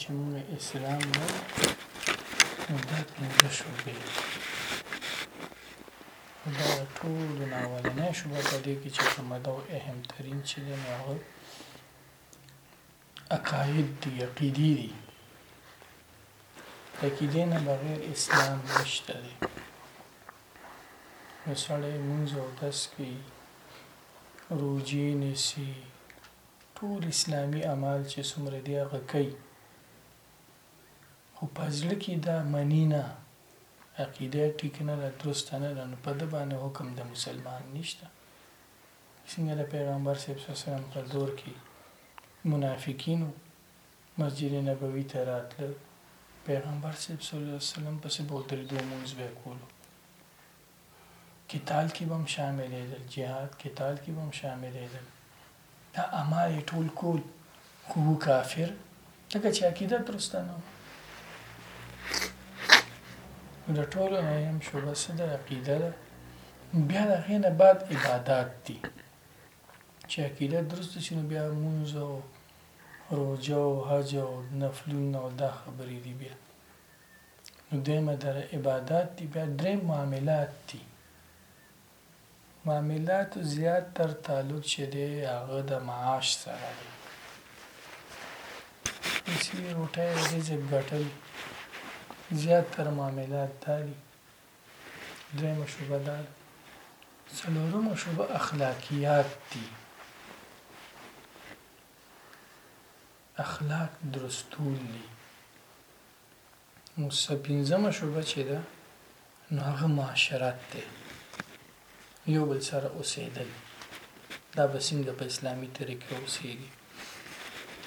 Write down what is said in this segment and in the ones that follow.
چې موږ اسلام لرو نو دا پنځه شوبې دا ټول نه اولنې شوبه په دې کې چې کومه دا اهم ترين چې دی نو هغه عقاید دي عقیدې دي عقیدې نه بغیر اسلام نشته دی نو سړی مونځ او دس کوي روجې نیسي ټول اسلامي اعمال چې څومره دي هغه کوي خو په زړه کې دا مني نه عقیده ټیک نه ده درسته نه ده نو په ده باندې حکم د مسلمان نشته څنګه د پیغمبر صلی الله علیه وسلم په دور کې منافقینو مسجد نبوي ته راتلل پیغمبر صلی الله علیه وسلم پسې به ودرېدو مونځ به یې کولو قتال کی به هم شاملیدل جهاد قتال کی به هم شاملیدل دا اعمال یې ټول کول خو وو کافر ځکه چې عقیده درسته نه وه د ټولو نه هم شعبه څه ده عقیده ده بیا د هغې نه بعد عبادات دي چې عقیده درسته شي نو بیا مونځ او روژه او حج او نفلونه او دا خبرې دي بیا نو دویمه دره عبادات دي بیا دریم معاملات دي معاملات زیات تر تعلق چې دی هغه د معاش سره دی چې روټه رزق ګټل زیات تر معاملات دا دي درېمه شوبه دا ده څلورمه شوبه اخلاقیات دي اخلاق درستول دي اوس پنځمه شعبه چې ده نو هغه معاشرت دی یو بل سره اوسېدل دا به څنګه په اسلامي طریقه اوسېږي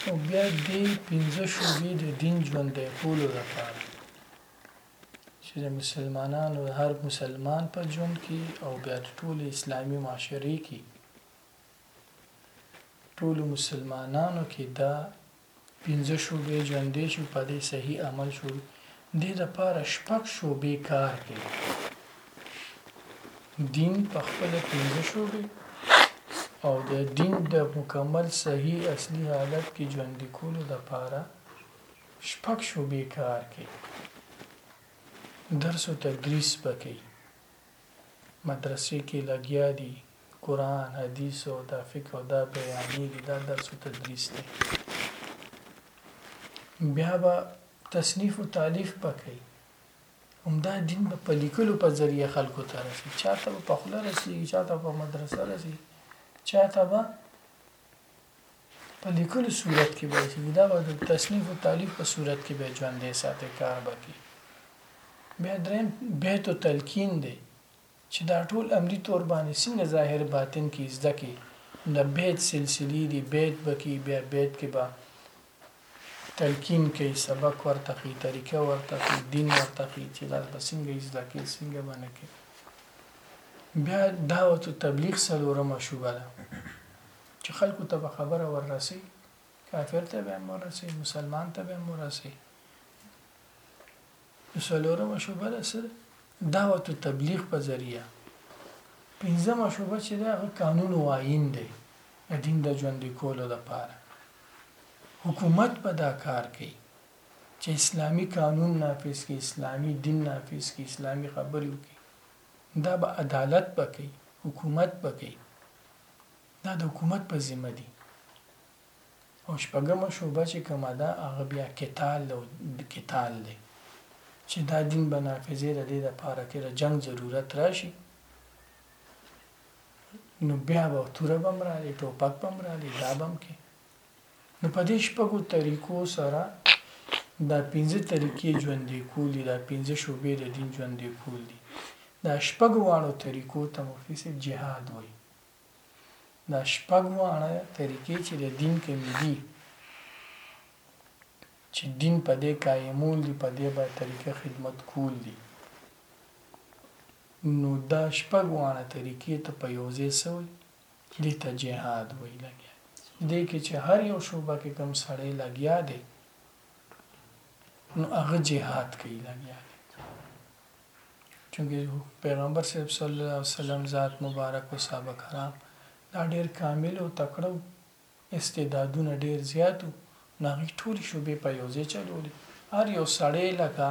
او بیا دې پنځه شعبې د دین ژوندی کولو لپاره چې د مسلمانانو هر مسلمان په ژوند کې او بیا د ټولې اسلامي معاشرې کې ټولو مسلمانانو کې دا پنځه شعبې ژوندې شي په دې صحیح عمل شو دې د پاره شپږ شعبې کار کوي دین په خپل پنځه شعبې او د دین د مکمل صحیح اصلي حالت کې ژوندې کولو د پاره شپږ شعبې کار کوي درس او تدریس پکې مدرسې کې لګیا دي قران حدیث او دا فقه دا بیانیږي دا درس او تدریس دی بیا به تصنیف او تالیف پکې همدا دین به په لیکلو په ذریعه خلکو ته رسي چاته په خپل رسي چاته په مدرسه رسي چاته به په لیکلو صورت کې به چې دا به د تصنیف او تالیف په صورت کې به ژوندې ساتي کار به کوي بیا دریم بیت او تلقین دی چې دا ټول عملی تور باندې څنګه ظاهر باطن کې زده کې د بیت سلسله دی بیت بکی بیا بیت کې به تلقین کوي سبق ورته کوي طریقه ورته کوي دین ورته کوي چې دا به څنګه زده کې څنګه باندې کې بیا دعوت او تبلیغ سره ورمه شوبه ده چې خلکو ته به خبره ور رسي، کافر ته به هم ور رسي، مسلمان ته به هم ور رسي. نو څلورمه شعبه ده څه ده؟ دعوت او تبلیغ په ذریعه. پنځمه شعبه چې ده هغه قانون او آئین دی د دین د ژوندي کولو لپاره. حکومت به دا کار کوي چې اسلامي قانون نافذ کړي، اسلامي دین نافذ کړي، اسلامي خبرې وکړي. دا به عدالت به کوي حکومت به کوي دا د حکومت په ذمه دي او شپږمه شعبه چې کومه ده هغه بیا قتال او قتال دی چې دا دین به نافذې د دې لپاره کې د جنگ ضرورت راشي نو بیا به توره بم رالی ټوپک بم رالی دا بم کې نو په دې شپږو طریقو سره دا پنځه طریقې ژوندې کول دي، دا پنځه شعبې د دین ژوندې کول دي. دا شپږ واړو طریقو ته مفتي صاحب جهاد وایي. دا شپږ واړه طریقې چې د دین کومې دي، چې دین په دې قایمول دي، په دې باید طریقه خدمت کول دي، نو دا شپږ واړه طریقې ته په یو ځای څه وایي؟ دې ته جهاد وایي لګیا دې کې چې هر یو شوبه کې کوم سړی لګیا دی نو هغه جهاد کوي لګیا دی چونکه پیغمبر صلی الله علیه وسلم ذات مبارک او صحابه کرام دا ډیر کامل او تکړه استعدادونه ډیر زیات وو نو هغوی ټولې شعبې په یو ځای چلولې هر یو سړی لکه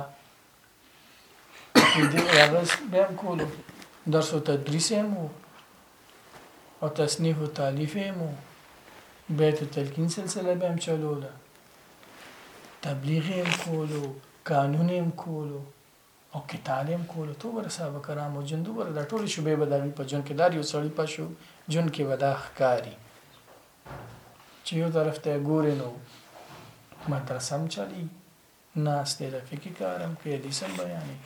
د درس به هم کولو درس او تدریس هم وو او تصنیف او تالیف هم وو بیت تلقین سلسله به هم چلوله تبلیغ هم کولو قانون هم کولو او که تعلیم کولو تو بر صاحب کرام او جندو بر دا ټولی شبه به داوی په جون کې دار یو سړی په شو جون کې به دا ښکاری چې یو طرف ته ګورې نو مدرسه هم چلی ناس دی د فقی کارم کې حدیث هم بیانې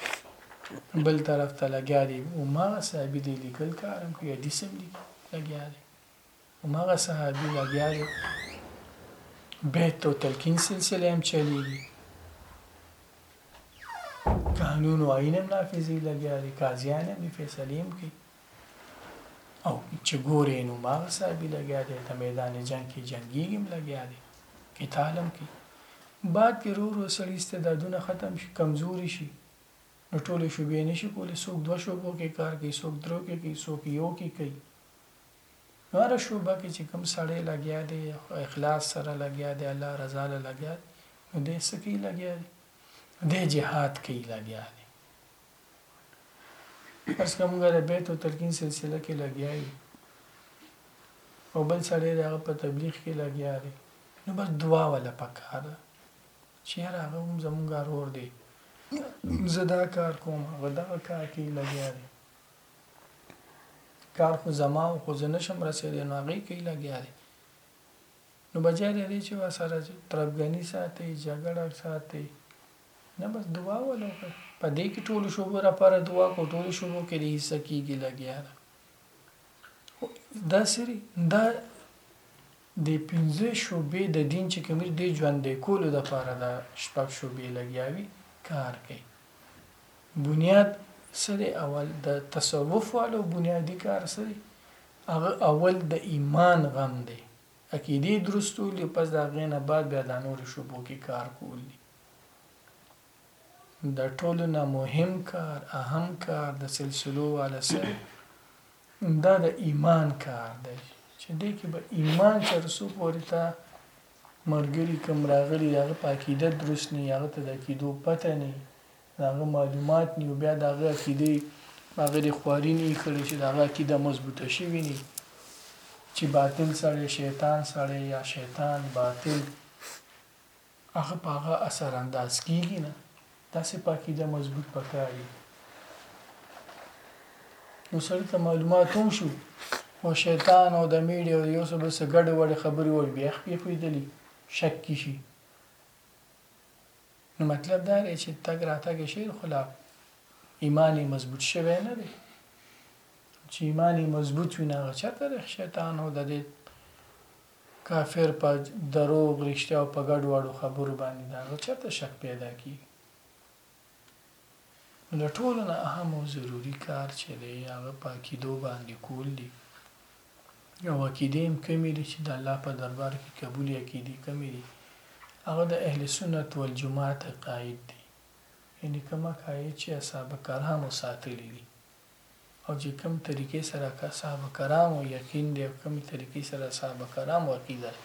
بل طرف ته لګیا دی او ما صاحب دی لیکل کارم کې حدیث هم لیکي لګیا دی هماغه صحابي لګیا دی بیت او تلقین سلسله هم چلیږي قانون او آئین هم نافذي لګیا دی قاضیان هم فیصلې هم کوي او چې ګورې نو ما صاحب لګیا دی ته میدان جنگ کې جنگیږي هم لګیا دی قتال هم کوي بعد کې رو رو سړي استعدادونه ختم شي کمزوري شي نو ټولې شوبې نشي کولی څوک دوه شوبو کې کار کوي څوک درو کې کوي څوک یو کې کوي نو هره شعبه کې چې کوم سړی لګیا دی اخلاص سره لګیا دی الله رضا له لګیا دی نو دی څه کوي لګیا دی دی جهاد کوي لګیا دی پس کوم غیر بیت او تلقین سلسله کې لګیا دی او بل سړی دی هغه په تبلیغ کې لګیا دی نو بس دعا ولا پکار ده چې هغه هم زمونږ ورور دی زه دا کار کوم غدا کار کې لګیا دی کار خو زما و خو زه نه شم رسېدی نو هغې کښې لګیا دی نو بجای د دې چې ورسره تربګني ساتي جګړه ساتي نه بس دعا ول وکړه په دې کې ټولو شوبو لپاره دعا کو ټولو شوبو کې د حصه کېږي لګیا ده دا سری دا دې پنځه شعبې د دين چې کومې دې ژوندی کولو د پاره دا شپږ شعبې لګيا وي کار کوي بنياد څه دی اول د تصوف والو بنيادي کار څه دی هغه اول د ايمان غم دی عقيدې درستول پس د هغې نه بعد بيا دا نور شعبو کې کار کول دي ده ټولو نه مهم کار اهم کار ده سلسلو واله صاحب دا ده ایمان کار ده چه ده کی به ایمان چه رسو پوری تا مرګری کم راغلی ده هغه په عقیده درست نی هغه ته ده عقیدو پته نی ده هغه معلومات نی او بیا ده هغه عقیده هغه دی خواری نی کړی چه ده هغه عقیده مضبوطه شوی نی چه باطل سړی شیطان سړی یا شیطان باطل هغه په هغه اثرانداز کیږي نه داسې په عقیده مضبوط پکاري نو سړی ته معلومات هم شو او شیطان او د میډیا او یو څه بل څه ګډې وډې خبرې وړي بیا خپې خوېدلي شک کې شي نو مطلب دا دی چې تګ راتګ شي خو لا ایمان یې مضبوط شوی نه دی چې ایمان یې مضبوط وي نه هغه چاته د شیطان او د دې کافر په دروغ، رښتیا او په ګډ وډو خبرو باندې د هغه چرته شک پیدا کیږي؟ نو له ټولو نه اهم او ضروري کار چې دی هغه په عقیدو باندې کول دي او عقیدې هم کمې دي چې د الله په دربار کې قبول عقیدې کمې دي هغه د اهل سنت والجماعت عقاید دي یعنی کوم عقاید چې اصحاب کرامو ساتلي دي او چې کوم طریقې سره صحابه کرامو یقین دی او کومې طریقې سره صحابه کرامو عقیده ده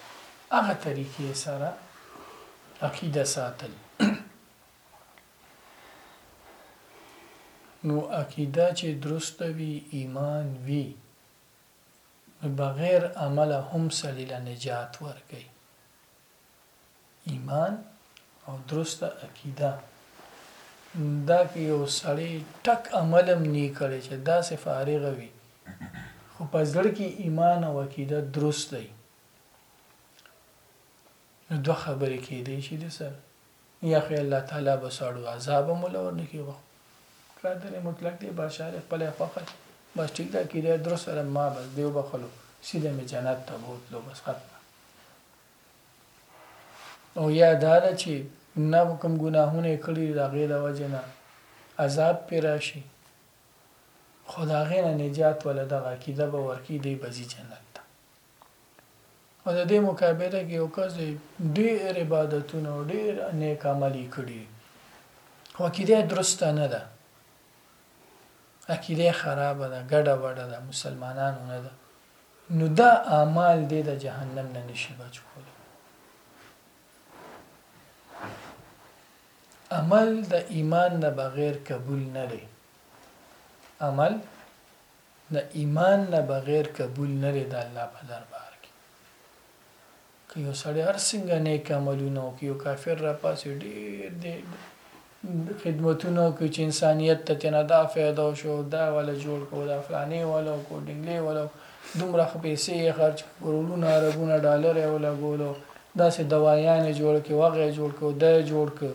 هغه طریقې سره عقیده ساتل نو عقیده چې درست وي ایمان وي نو بغیر عمله هم سړی له نجات ورکوي ایمان او درسته عقیده دا کې یو سړی ټک عمل هم نه کړي چې دا سه فارغ وي خو په زړه کې ایمان او عقیده درست دی نو دوه خبرې کې دی چې د سر یا خو الله تعالی به سړو عذاب مولا ورنکي وو قادر مطلق دی بادشاہ خپل خوخه بس ټیک دا کې دی درست سره ما بس دیو بخلو سیده می جنت ته بوتلو بس ختم او یا دا ده چې نه خو کوم ګناهونه یې کړي دي د هغې له وجې نه عذاب پرې راشي خو د هغې نه نجات وله دغه عقیده به ورکړي دی به ځي جنت ته او د دې مقابله کې یو کس ډېر عبادتونه او ډېر نیک عمل یې کړي دي خو عقیده یې درسته نه ده عقیده خرابه ده ګډه وډه ده مسلمانانو نه ده نو دا اعمال دې د جهنم نه نشي بچ کول عمل د ایمان نه بغیر قبول نه لري عمل د ایمان نه بغیر قبول نه لري د الله په دربار کې که یو سړی هر څنګه نیک عملونه وکړي یو کافر راپاسي ډېر دې خدمتونه وکړي چې انسانیت ته تېنه دا فایده وشو دا والا جوړ کړو دا فلانې والا وکړو ډنګلې والا دومره ښه پیسې یې خرچ کروړونه اربونه ډالر یې ولګولو داسې دوایانې جوړ کړې هغه یې جوړ کړو دا یې جوړ کړ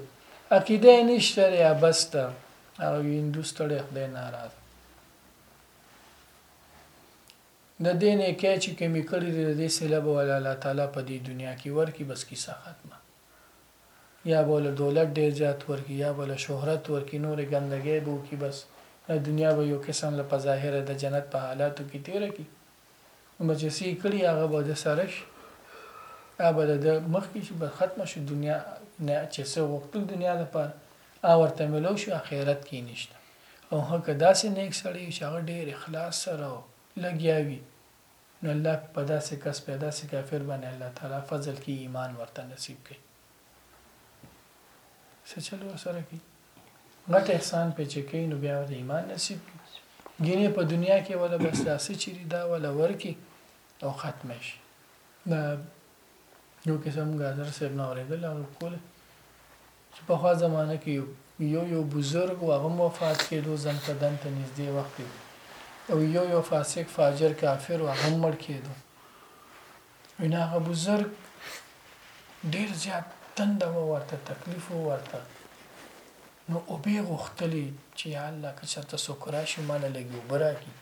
عقیده یې نشته دی عبس ده هغه هندو ستړی خدای ناراضه د دې نيکۍ چې کمې کړې دې د دې صله به وله الله تعالی په دې دنيا کې ورکړي بس کيسه ختمه يا به وله دولت ډېر زيات ورکړي يا به وله شهرت ورکړي نورې ګندګۍ به وکړي بس دا دنيا به يو قسم له په ظاهره د جنت په حالاتو کې تېره کړي نو به چې څه يې کړي هغه به د سره شي هغه به د ده مخکې شي بس ختمه شو دنيا نه چې څه غوښتل دنيا لپاره او ورته ملو شو اخیرت کی نشته او هغه که داسی نیک سړی وی چی هغه ډیر اخلاص سره او لګیا وی نو الله په په داسی کس په داسی کافر باندی الله تعالی فضل کی ایمان ورته نصیب کوي څه چل ورسره کوي غټ احسان په چی کوي نو بیا ورته ایمان نصیب کوي ګینه په دنیا کې ولا بس داسې چیرې دا ولا ورکی او ختم شي دا یو قسم غاذر صاحب نو اوریدل او کول چې پخوا زمانه کې يو يو يو بزرګ و هغه هم وفات کېدو ځن په دن ته نږدې وخت کې او يو يو فاسق فاجر کافر و هغه هم مړ کېدو وينه هغه بزرګ ډېر زيات تنده و ورته تکلیف و ورته نو او به غختلی چې یا الله که چرته څوک راشي مال لګي او براکي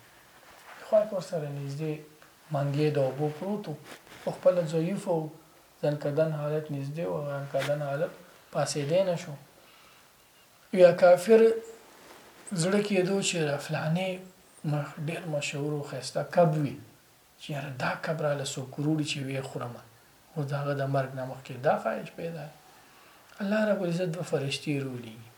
خو کور سره نږدې منګې د اوبو پروتو خو خپل ضعیف او ځنکدن حالت نږدې و، ځنکدن حالت پاڅېدای نه شو، یا کافر زړه کېدو چې د فلاني مخ ډېر مشهور او ښایسته کب وي، چې یاره دا کب راله څوک وروړي چې ویې خورم، اوس د هغه د مرګ نه مخکې دا خواهش پیدا شي. الله رب العزت دوه فرشتې رولیږي.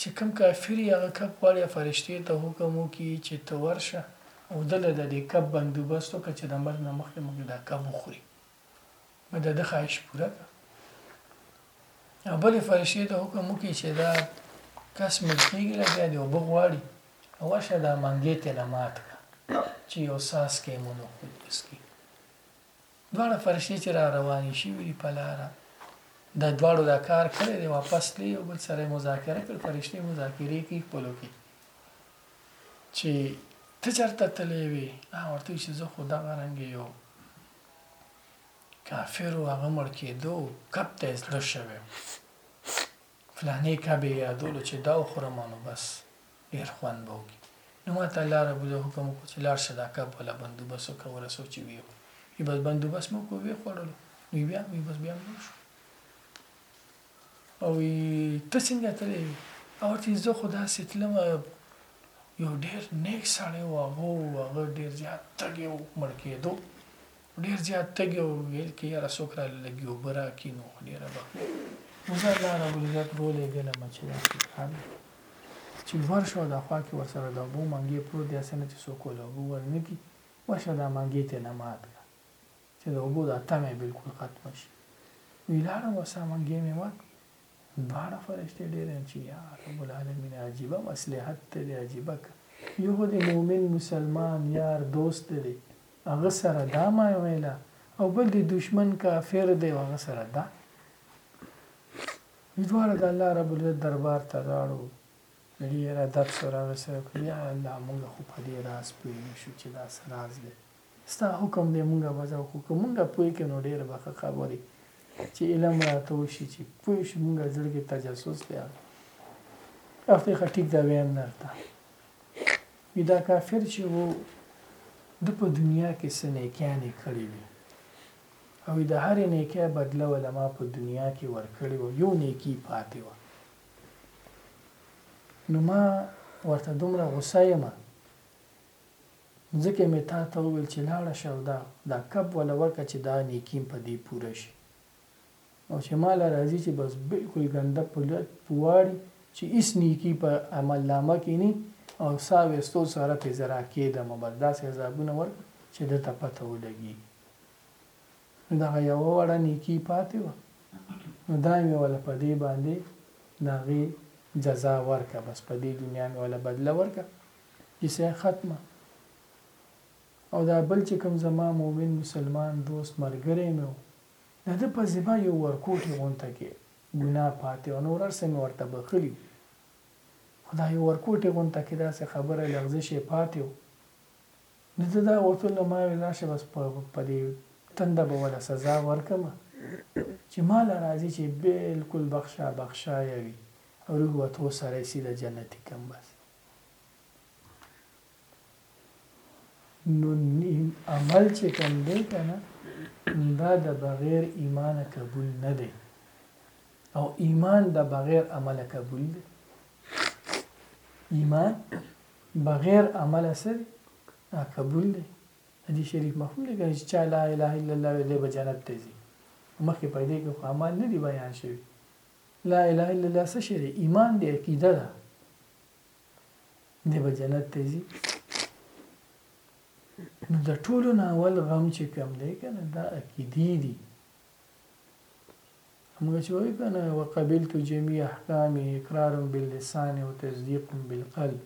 چه کوم کافر يې هغه کب غواړي او فرشتې ته حکم وکړي چه ته ورشه او ده له د دې کب بندوبست وکړه چه د مرګ نه مخکې مخکې دا کب وخوري نو د ده خواهش پوره کړه او بلې فرشتې ته حکم وکړي چه دا کس مړ کېږي لګیا دی اوبه غواړي نو ورشه دا منګی ترې نه مات کړه چه یو څاڅکی مو نو خود وڅکي دواړه فرشتې چې را روانې شوي دي په لاره دا دواړو دا کار کړی دی واپس تللی یو بل سره مذاکره کړ فرشتې مذاکرې کوي خپلو کې چې ته چېرته تللی وې هغه ورته وایي چې زه خو دغه رنګې یو کافر و هغه مړ کېدو کب ته یې زړه شوی فلانې کب یې یادولو چې دا وخورم نو بس ډیر خوند به وکړي نو ماته الله رب العزت حکم وکړو چې لاړ شه دا کب ولا بندوبس وکړه ورسو چې ویو وی بس بندوبس مو کو وی خوړلو نو بیا وی بس بیا مړ شو او ته څنګه تلې او ورته زه خو داسې تلم یو ډېر نیک سړی و هغه هغه ډېر زیات تږی و مړ کېدو ډیر زیات تږی وم ویل که یاره څوک راله لږی اوبه راکی نو خو ډیره به ښه وی زه الله رب العزت ولیږلم چې داسې کار چې ورشو دا خوا کې ورسره د اوبو منګی پروت دی هسې نه چې څوک له اوبو ورنکي ورشه دا منګی ته نه مات کړه چې د اوبو دا تمه بلکل ختمه شي وی لاړم ورسره منګی مې مات دواړه فرشتې ډېر ان چې یا رب العالمین عجیبه مصلحت ته دی عجیبه که یو خو د مؤمن مسلمان یار دوست دی هغه سره دا ما ویله او بل د دشمن کافر دی هغه سره دا دواړه د الله رب العزت دربار ته لاړو ډېره درس راغی سره یا الله موږ خو په دې راز پوه نه شو چې دا څه راز دی ستا حکم دی مونږه به ځو خو که مونږه پوه کړې نو ډېر به ښه خبرې چې علم راته وشي چې پوه شو مونږه زړه کې تجسس دی اخته ښه ټیک دا ویم درته وی دا کافر چې وو د په دنیا کې سنیکیانې کړې وي او د هر نیکه بدله ولا ما په دنیا کې ورکړې و یو نیکی پاتې و نو ما ورته دومره غوسه یم ځکه مې تا ته وویل چې لاړه شه او دا دا کب وله ورکه چې دا نیکیم په دې پوره شي او چې ما له راځي چې بس بالکل ګنده پواړي چې ایس نیکی په عمل نامه کې ني او سا وستو سره په زرا کېدم بس داسې عذابونه ورک چې د ته پته ولګي نو دا یو وړه نیکی پاتې و نو دا مې ولا په دې باندې داغه جزا ورکه بس په دې دنیا مې ولا بدله ورکه کیسه ختمه او دا بل چې کوم زما مومن مسلمان دوست ملګری مې و د ده په ذمه یو ورکوټي غونته کې ګناه پاتې وه نور هر څه مې ورته بخښلي وو خو دا یو ورکوټي غونته کې داسې خبره لغزش یې پاتې و د ده دا غوښتل نو ما ویل راشه بس په دې تنده به وله سزا ورکم چې ما له راځي چې بالکل بخشا بخشایه وي او روح و تو سره یې سیده جنتي کم بس نو عمل چې کوم دی کنه دا د بغیر ایمان قبول نه دی او ایمان د بغیر عمل قبول دی ایمان بغیر عمل سره قبول دی حدیث شریف مفهوم دی چې چا لا اله الا الله ویلې به جنت ته ځي مخکې پیدا کې خو عمل نه دی بیان شوی لا اله الا الله څه شی دی ایمان دی عقیده ده دی به جنت ته ځي نو د ټولو نه اول غم چې کم دی کنه دا عقیدې دي موږ چې وایو کنه وقبلت جميع احکام اقرار باللسان او تصدیق بالقلب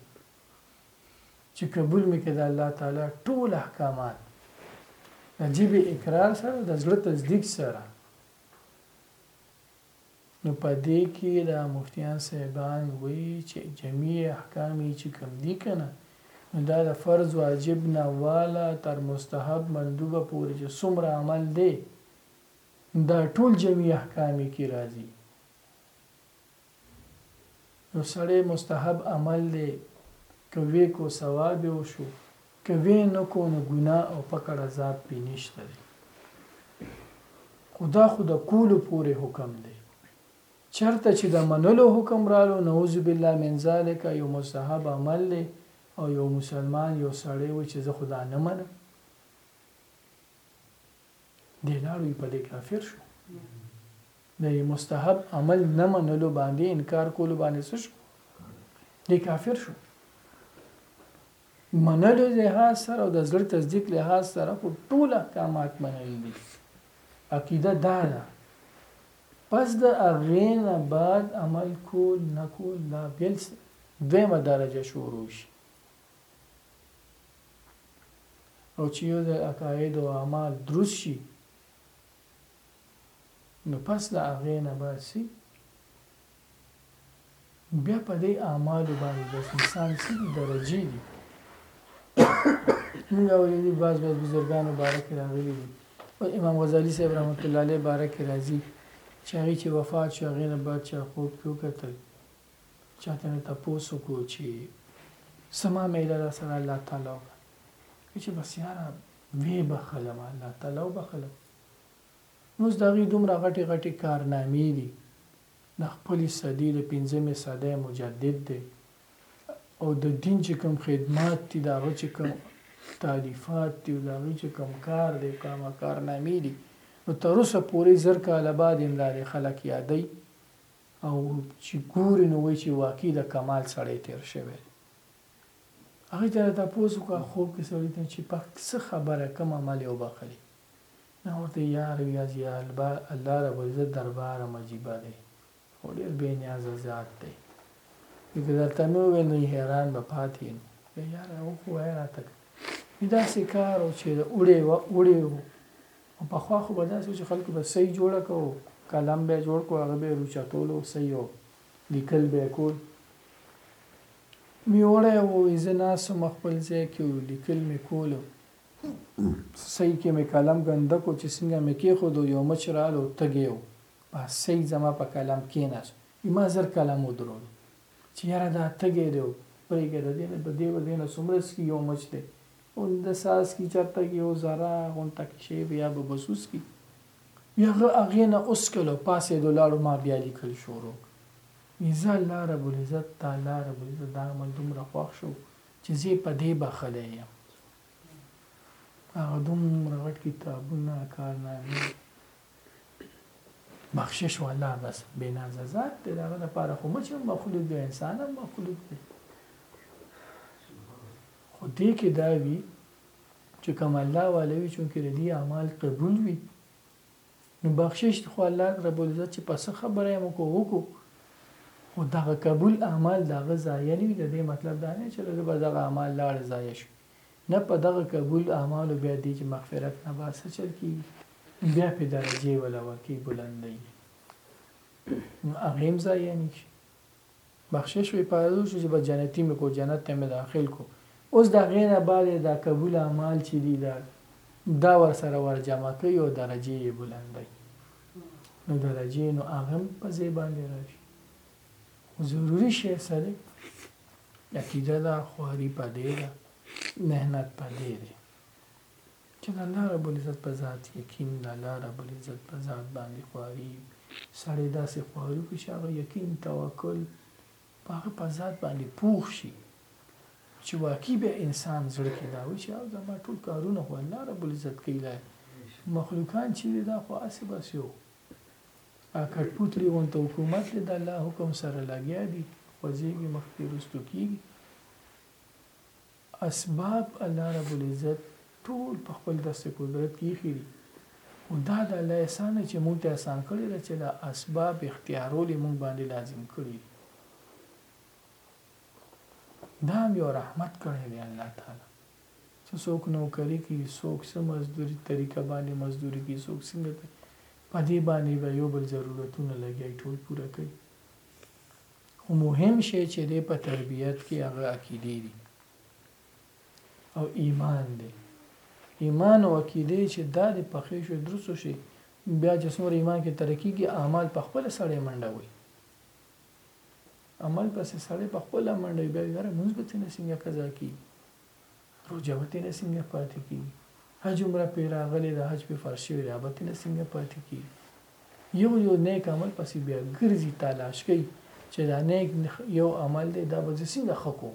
چې قبول مې کړه الله تعالی ټول احکامات د جیب اقرار سره د زړه تصدیق سره نو په دې کې دا مفتیان صاحبان وایي چې جميع احکام یې چې کوم دي کنه نو دا د فرض واجب نه واله تر مستحب مندوبه پورې چې څومره عمل دی دا ټول جميع احکام یې کې راځي نو سړی مستحب عمل دی کوي کو ثواب وشو که وې نه کو نو ګناه او پکړ عذاب پې نشته دې خو دا خو د کولو پورې حکم دې چرته چې د منلو حکم رالو نعوذ بالله من ذالک یو مستحب عمل دې او یو مسلمان یو سړی وې چې زه خو دا نه منم دې لاړو یې په دې کافر شو د مستحب عمل نه منلو باندې انکار کولو باندې څه شو د کافر شو منلو لحاظ سره او د زړه تصدیق لحاظ سره خو ټول احکامات منل دي عقیده دا ده پس د هغې نه بعد عمل کول نه کول دا بل څه دویمه درجه شروع شي او چې یو ځل عقاید او اعمال درست شي نو پس د هغې نه بعد څه بیا په دې اعمالو باندې د انسان څه دي درجې دي موږ اورېدي بعض بعض بزرګانو باره کې راغلي دي او امام غزالي صاحب رحمت الله علیه باره کې راځي چې هغې چې وفات شو هغې نه بعد چا خوب کې وکتل چا ته مې تپوس وکړو چې څه معامله را سره الله تعالی وکړه چې بس یاره وې بخلم الله تعالی وبخلم نو د هغې دومره غټې غټې کارنامې دي د خپلې صدی د پنځمې صدی مجدد دی او د دین چې کوم خدمات دي د هغه چې کوم تالیفات دي او د هغه چې کوم کار دی او که هغه کارنامې دي نو تر اوسه پورې زر کاله بعد هم لا دی خلک یادوي او چې ګوري نو وایي چې واقعي د کمال سړی تیر شوی دی هغه ته تاسو وکړه خوب کې سړی ته چې په څه خبره کوم عمل یې وبخلي نه ورته یار وی از یا الله رب العزت دربار مجیبه دی او ډیر بی نیازه ذات دی وی که درته می وویل نو حیران به پاتی یم وی یاره او خو وای راته که وی داسی کار او چه اوړی و اوړی و او پخوا خو به داسی و چه خلکو به سی جوړه کو قلم به جوړ کو هغه به روچتولو سی او لیکل به کول می اوړی و وی زه ناست سوم خپل ځای کی او لیکل می کولو سۍ کې مې قلم ګنده کو چې څنګه مې کېښودو یو مچ رالو تږې و په سۍ زما په قلم کېناست ای ما زر قلم ودرولو چې یاره دا تږې دی و پرېږه د دې نه په دې به دې نه څومره څکي یو مچ دی اون د څاڅکي چرته کې یو ذره غونته کې شی بیا به بس وڅکي بیا هغه هغې نه وڅکلو پاڅېدو لاړو ما بیا لیکل شروع کړ ای ځه الله رب العزت ته الله رب العزت دا عمل دومره خوښ شو چې زۀ په دې بخښلی يم. هغه دومره غټ کتابونه، کارنامې. بخشش والا بس بېنازه ذات دی، د هغه لپاره خو مچ هم مخلوق دی او انسان هم مخلوق دی. خو دې کې دا وي چې کوم الله والا وي، چونکې د دې اعمال قبول وي. نو بخشش دی خو الله رب العزت چی په څه خبره یې موږ وکړو خو دغه قبول اعمال د هغه ضایع نه وي د دې مطلب دا نه دی چې له ده به دغه اعمال لاړل ضایع شول نه په دغه قبول اعمالو بیا دی چې مغفرت نه بعد څه چل کېږي بیا پې درجې وله ورکوي بلندوي نو هغه هم ضایع نه شي بخشش وی پارلو شو چی به جنتی می کو جنت ته می داخل کو اوس دا غیر بعد دا قبول اعمال چی دی دا دا ورسره ور جمع کړی او درجی یی بلندی نو درجی نو هغه هم په ځای باندی راشی خو ضروری شی څه دی عقیده ده خواری پدی ده محنت پدی دی. چه دالله رب العزت په ذات یقین دالله رب العزت په ذات باندی خواری سړی داسی خواری وکړی چه هغه یقین توکل په هغه په ذات باندی پوخ شی نو چه واقعی بیا انسان زړه کی داوی چه یار زما ټول کارونه خو الله رب العزت کوي دا مخلوقان چه دی دا خو هسی بس یو کټ پوتلی غونته حکومت دی دالله حکم سره لګیا دی خوځیږي مخکی رستو کیږي اسباب الله رب العزت ټول په خپل دست قدرت کي ايښي دي خو دا د الله احسان دی چي موږ ته احسان کړی ده چي دا اسباب اختيارول يې موږ باندي لازم کړي دي دا هم يو رحمت کړی دی الله تعالی چي څوک نوکري کي څوک څه مزدوري طريقه باندي مزدوري کي څوک څنګه کوي په دې باندي به يو بل ضرورتونه لګيا وي ټول پوره کوي. خو مهم شی چه دی په تربیت کی هغه عقیدی دی او ایمان دی ایمان او عقیده چه دا دی پخی شو درسو شی بیا چه سمر ایمان کی ترکی کی اعمال په خپل سړی منډه وی عمل پس سړی په خپل منډه بیا یاره منځ به تنه سنگه قضا کی روژه به تېنه سنګه پاتې کی حج عمره پې راغلې ده حج پې فرض شوې ده به تېنه سنګه پاتې کی یو یو نیک عمل پسې بیا ګرځي تالاش کوي چې دا نیک یو عمل دی دا به زه سنګه خکو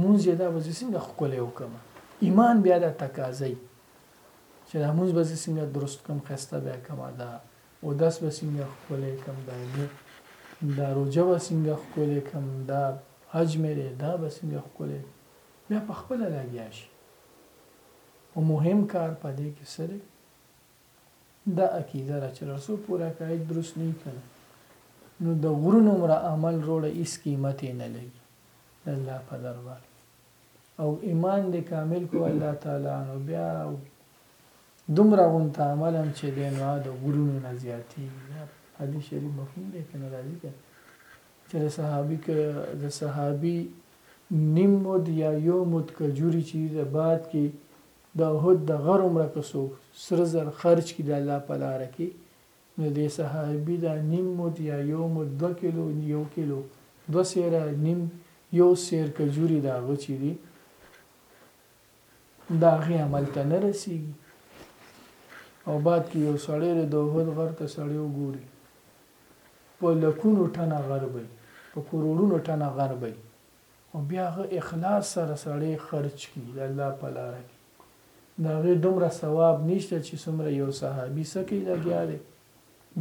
مونږ یې دا به زه سنګه خکولې وکم ایمان بیا دا تقاضای چې دا مونږ به زه سنګه درست کم خسته بیا کما دا اودس به سنګه ښکلی کم دا امیر دا روژه به سنګه ښکلی کم دا حج می دی دا به سنګه ښکلی کم بیا په خپله لګیا شي او مهم کار په دې کې څه دی دا عقیده را چې رسو پورا قاعد درست نه کنه نو د غرونو مر عمل روړه هیڅ قیمت نه لګي د الله په دربار او ایمان دې کامل کو الله تعالی نو بیا دومره غون ته عملا چه دی نوعه د غرونو نه زیاتیږي دا حدیث شریف مفهوم دی کنه راځي کنه چه د صحابی که د صحابی نیم مد یا یو مد کجوری چی د باد کی د احد د غر عمره که سوک سره زر خرج کی د الله په لار کی نو د صحابی دا نیم مد یا یو مد دو کیلو یو کیلو دو سیره نیم یو سیر کجوری دا غچی دی د هغې عمل ته نه رسېږي او بعد کې یو سړی دی د احد غر ته سړی وګوري په لکونو ټنه غر به په کروړونو ټنه غر به او بیا هغه اخلاص سره سړی خرج کړي د الله په لاره کې د هغې دومره ثواب نشته چې څومره یو صحابي څه کوي لګیا دی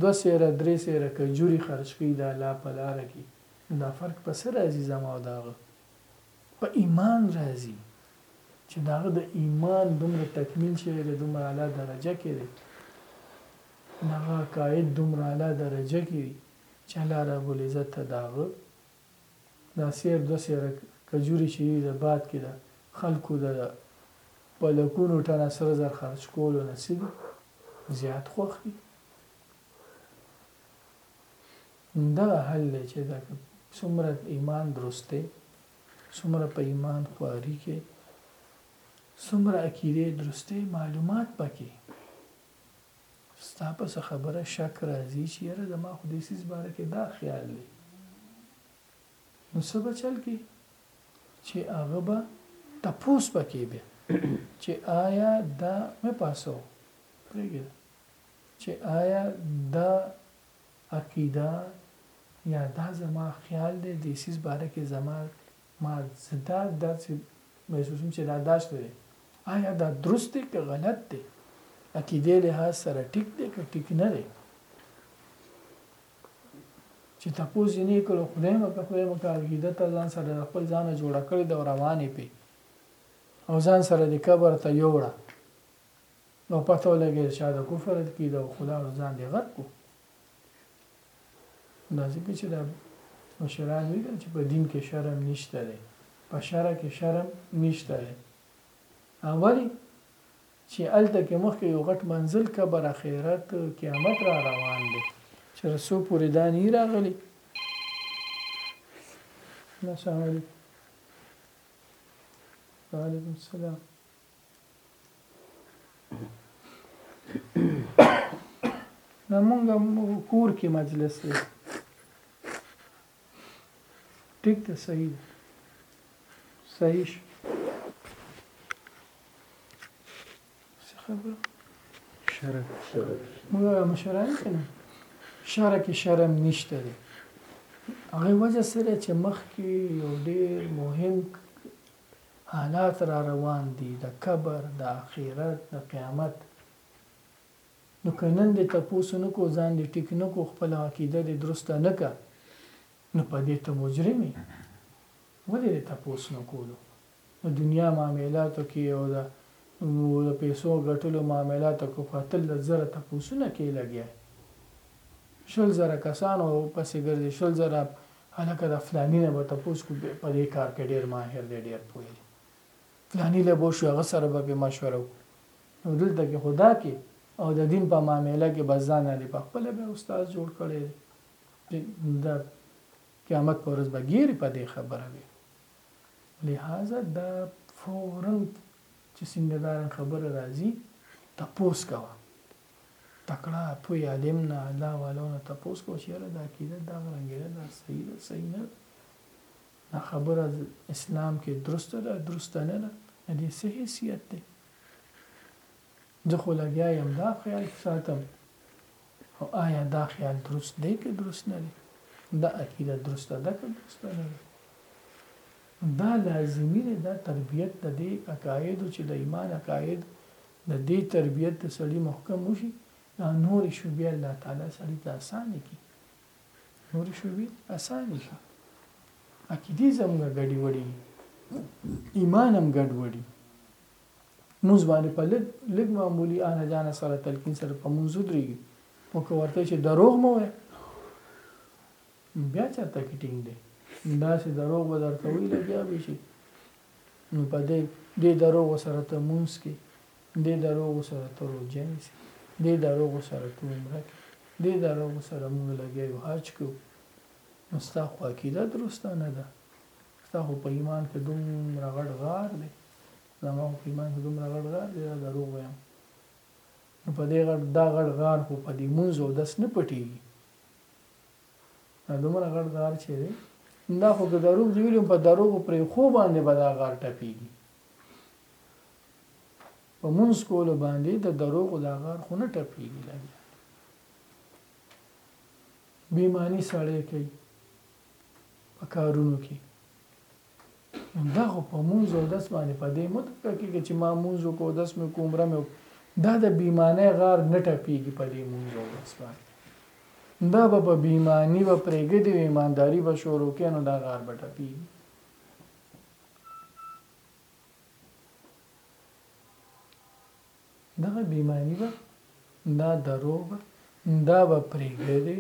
دوه سیره درې سیره کجوري خرج کړي د الله په لاره کې دا فرق په څه راځي زما او د هغه په ایمان راځي چې د هغه د ایمان دومره تکمیل شوی دی دومره اعلی درجه کې دی د هغه عقاید دومره اعلی درجه کې دي چې الله رب العزت ته د هغه دا سیر دوه سیره کجوري چې دي د باد کې د خلکو د په لکونو ټنه سره زر خرج کولو نه څه دي زیات خوښ دي دغه حل دی چې دا څومره ایمان درست دی څومره په ایمان خواري کې څومره عقیده درسته معلومات پکې ستا په خبره شک راځي چې یاره زما خو دې سیس باره کې دا خیال دی نو څه به چل کې چې هغه به تپوس پکې بیا چې آیا دا مې پاسو پرېږده چې آیا دا عقیده یا دا زما خیال دی، دې څیز باره کې زما ما زه دا داسې محسوسوم چې دا داسې دی، آیا دا درست دی که غلط دی، عقیدې لحاظ سره ټیک دی که ټیک نه دی، چې تپوس یې نه کړو خدای مه که خدای مه که عقیده ته ځان سره د خپل ځانه جوړه کړې ده او روانې پې او ځان سره د قبر ته یوړه. نو پته ولګی چا د کفر عقیده او خدا نو ځان دی غرق کو دا ځکه چې دا مشران وی چې په دین کې شرم نشته دی په شرع کې شرم نشته دی اولی چې الته کې مخکې یو غټ منزل کبر اخرت قیامت را روان دی چې رسو پورې دا نه راغلی السلام علیکم وعلیکم السلام نه مونږ کور کې مجلس دی ټیک ده صحیح ده صحیح شو څه خبره شرک موږ مشران کنه شرک شرم نشته دی هغه وجه سره چې مخکې یو ډیر مهم حالات را روان دي د قبر د اخیرت د قیامت نو که نن دې تپوس نه کو ځان دې ټیک نه کو خپله عقیده دې درسته نه که نو په دې ته مجرم یې ولې دې تپوس نه کولو د دنیا معاملاتو کې او د د پیسو ګټلو معاملاتو کې خو اتلس زره تپوسونه کې لګیا شل زره کسانو پسې ګرځي شل زره هلکه د فلانی نه به تپوس کو په دی کار کی ډیر ماهر دی ډیر پوه دی فلانی له به شو هغه سره به په مشوره وکړو نو دلته کی خو دا کی او د دین په معامله کی بس ځان علی په خپله به استاد جوړ کړی دی چی د قیامت په ورځ به ګیری په دی خبره وی لهذا دا فورا چی څنګه دا رنګ خبره راځی تپوس کوه. تکړه پوی عالم نه الله والو نه تپوس کوه چی یاره دا عقیده دغه رنګه ده دا صحیح ده صحیح نه ده دا خبره اسلام کی درسته ده درسته نه ده د دی څه حیثیت دی زه خو لګیا یم دا خیال ساتم او آیا دا خیال درست دی که درست نه دی دا عقیده درسته ده که درسته نه ده دا لازمي دی دا تربیت د دې عقایدو چې د ایمان عقاید د دې تربیت د سړي محکم وشي دا نورې شبهې الله تعالی سړي ته اسانې کړي نورې شبهې اسانې کړي عقیدې زموږ ګډې وډې دي ایمان هم ګډ وډي موږ باندې په لږ لږ معمولی انا جان سره تلقین سره په منځ درېږي او که ورته چې دروغ مو وایي بیا چرته کی ټینګ دی داسی دروغ به درته وی لګیا به شی نو په دی دی دروغو سره ته مونځ کی دی دروغو سره ته روژه نیسی دی دروغو سره ته عمره کی دی دروغو سره مونږ لګیا یو حج کو نو ستا خو عقیده درسته نه ده ستا خو په ایمان کی دومره غټ غار دی زما خو په ایمان کی دومره غټ غار دی دا دروغ ویم نو په دی غټ دا غټ غار خو په دی مونځ او دس نه پټیږی دومره غټ غار چې دی دا خو که دروغ دی ویلي په دروغو پرې خو باندې به دا غار ټپېږي په مونځ کولو باندې د دروغو دا غار خو نه ټپېږي لګي بیمانی سړی کوي په کارونو کې دا خو په مونځ او اودس باندې په دې مه تکه کېږه چې ما مونځ وکړو اودس مې کوم عمره مې دا د بیمانه غار نه ټپیږي په دې مونږ او بس باندې دا به په بیمانی به پرېګې دی ایمانداری به شروع کینو دا غار به ټپیږي دغه بی معنی به دا دروغ به دا به پریږدی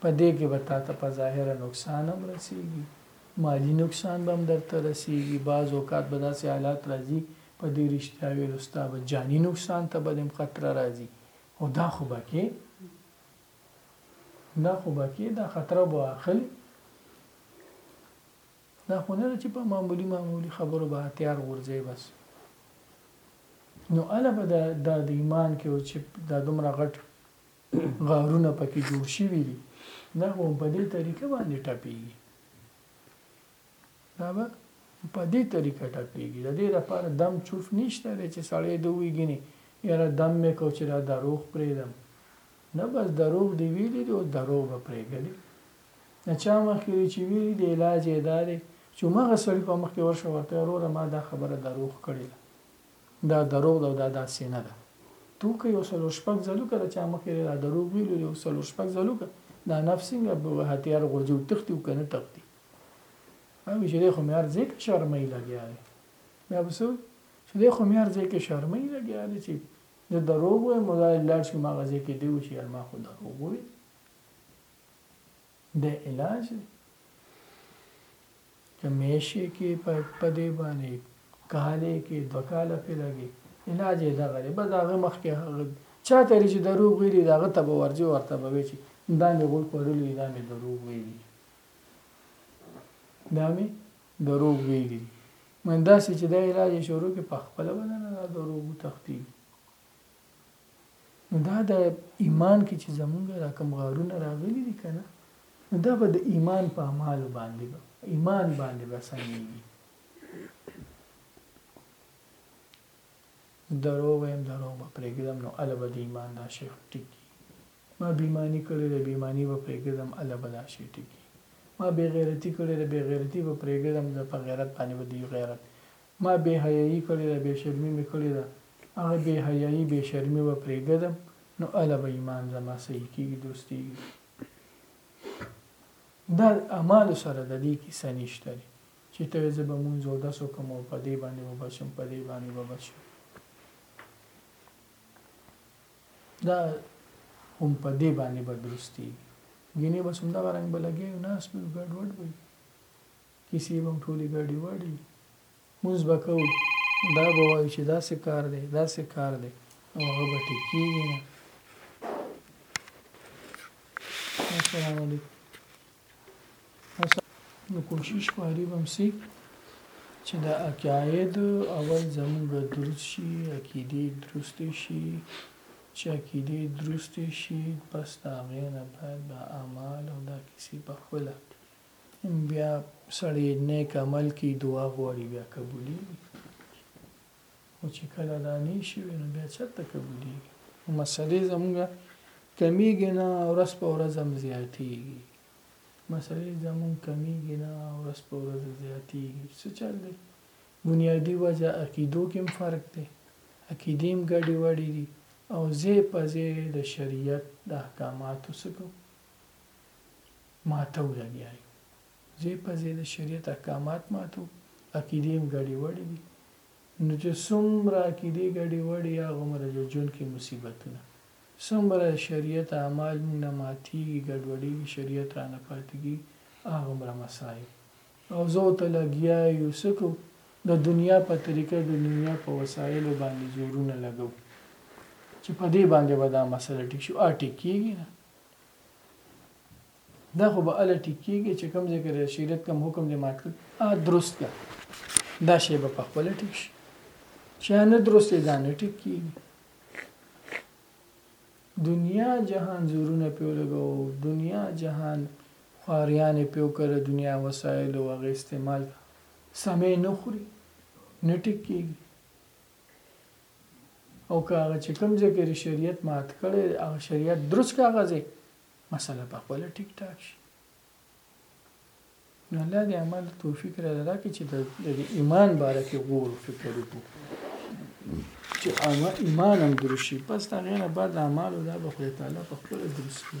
په دی کی به تاته په ظاهره نقصان هم رسیږی مالی نقصان به هم درته رسیږی بعض اوقات به داسی حالات راځی په دی رشتیا ویلو ستا به جانی نقصان ته به دی هم خطره راځی او دا خو به کی دا خو به کی دا خطره به اخلی. دا خو نه ده چې په معمولي معمولي خبرو به هتیار غورځی بس نو اله به دا دا د ایمان کې او چې دا دومره غټ غارونه پکې جوړ شوي دي دا به په دې طریقه باندې ټپیږي دا به په دې طریقه ټپیږي د دې لپاره دم چوف نشته لري چې سړی دوی ګینه یاره دم مې کو چې دا دروغ پرېدم نه بس دروغ دی ویلي دی او دروغ به پرېږدي د چا مخکې دی چې ویلي دي علاج یې دا دی چې هماغه سړي په مخکې ورشه ورته وایه وروره ما دا خبره دروغ کړې ده دا دروغ ده او دا داسې نه ده ته وکړه یو څلور شپږ ځل وکړه د چا مخکې دی دا دروغ ویلي یو څلور شپږ ځل وکړه دا نفس څنګه هتیار غورځي او تښتي او که نه تښتي وایي چې دی خو مې هر ځای کې شرمۍ لګیا دی بیا به څه چې دی خو مې هر ځای کې شرمۍ لګیا دی چې زه دروغ وایم دا لاړ شي هماغه ځای کې دی وشي ما خو دروغ وویل د علاج که میشې کې په دې باندې کالې کې دوه کاله پې لګي علاج یې دغه دی بس هغه مخکې هغه چا ته چې دروغ ویلي د هغه ته به ورځي ورته به وی چې دا مې غول خوړلي دا مې دروغ ویلي دا مې دروغ ویلي من داسې چې دا علاج شروع کې په خپل باندې نه دروغ تختی نو دا د ایمان کې چې زمونږ دا کوم غارونه راغلي دي که نه نو دا به د ایمان په اعمالو باندې به ایمان باندې به سمېږي دروغ وایم دروغ به پرېږدم نو هله به د ایمان دا شی ټیک کېږي ما بېماني کړې ده بېماني به پرېږدم هله به دا شی ټیک کېږي ما بېغیرتي کړې ده بېغیرتي به پرېږدم زه په غیرت باندې به د غیرت ما بې حیايي کړې ده، بې شرمي مې کړې ده، هغه بې حیايي، بې شرمي به پرېږدم، نو هله به ایمان زما صحیح کېږي، درستېږي. دا د اعمالو سره د دې کیسه نشته دی، چې ته وایې زه به مونځ اودس وکړم او په دې باندې به بس شم، په دې باندې به بس شم. دا هم په دې باندې به درستېږي. ګینې بس همدغه رنګ به لګیا یو، ناست به یو، ګډوډ به یو. کیسې به هم ټولې ګډې وډې وي. مونځ به کوو نو دا به وایو چې داسې کار دی، داسې کار دی او هغه به ټیک کیږي نه. السلام علیکم. نو کوشش په هري به هم سي چې د عقاید اول زمونږ درست شي، عقیدې درستې شي، چې عقیدې درستې شي بس د هغې نه باید به اعمال او دا کیسې پخپله بیا سړی نیک عمل کوي دعا غواړي بیا قبولیږي خو چې کله دا نه شي نو بیا چرته قبولیږي مسلې زموږ کمیږي نه ورځ په ورځ هم زیاتیږي مسلې زموږ کمیږي نه ورځ په ورځ زیاتیږي څه چل دی بنیادی وجه عقیدو کې فرق دی عقیدې هم ګډې وډې دي او زه په زه د شریعت د احکاماتو سکو ماتو لګیا یو ځې په ځې د شریعت احکامات ماتو عقیدې هم ګډې وړې دي نو چې څومره عقیدې ګډې وړې هغومره د ژوند کې مصیبتونه څومره د شریعت اعمال موږ نه ماتیږي ګډوډیږي شریعت رانه پاتې کیږي هغومره مصایب او زه او ته لګیا یو څه کوو د دنیا په طریقه د دنیا په وسایلو باندې زورونه لګو چې په دې باندې به دا مسله ټیک شي آ ټیک کیږي نه دا خو به اله ټیک کیږي چې کوم ځای کې شریعت کوم حکم دی مات کړ ا درست کا دا شی به په خپل ټیک شي چې نه درست دی دا نه ټیک کیږي دنیا جهان زورونه پیو لګو دنیا جهان خواریان پیو کړه دنیا وسایل او غي استعمال سمې نه خوري نه ټیک کیږي او که هغه چی کوم ځای کښی شریعت مات کړی هغه شریعت درست کړه هغه ځای مسله په خپله ټیک ټاک شی نو الله دې عمل توفیق را راکړي چې د ایمان باره کې غور او فکر وکړو چې ایمان هم درست شي پس دا غیره بعد اعمالو دا به خدای تعالی په خپله درست کړي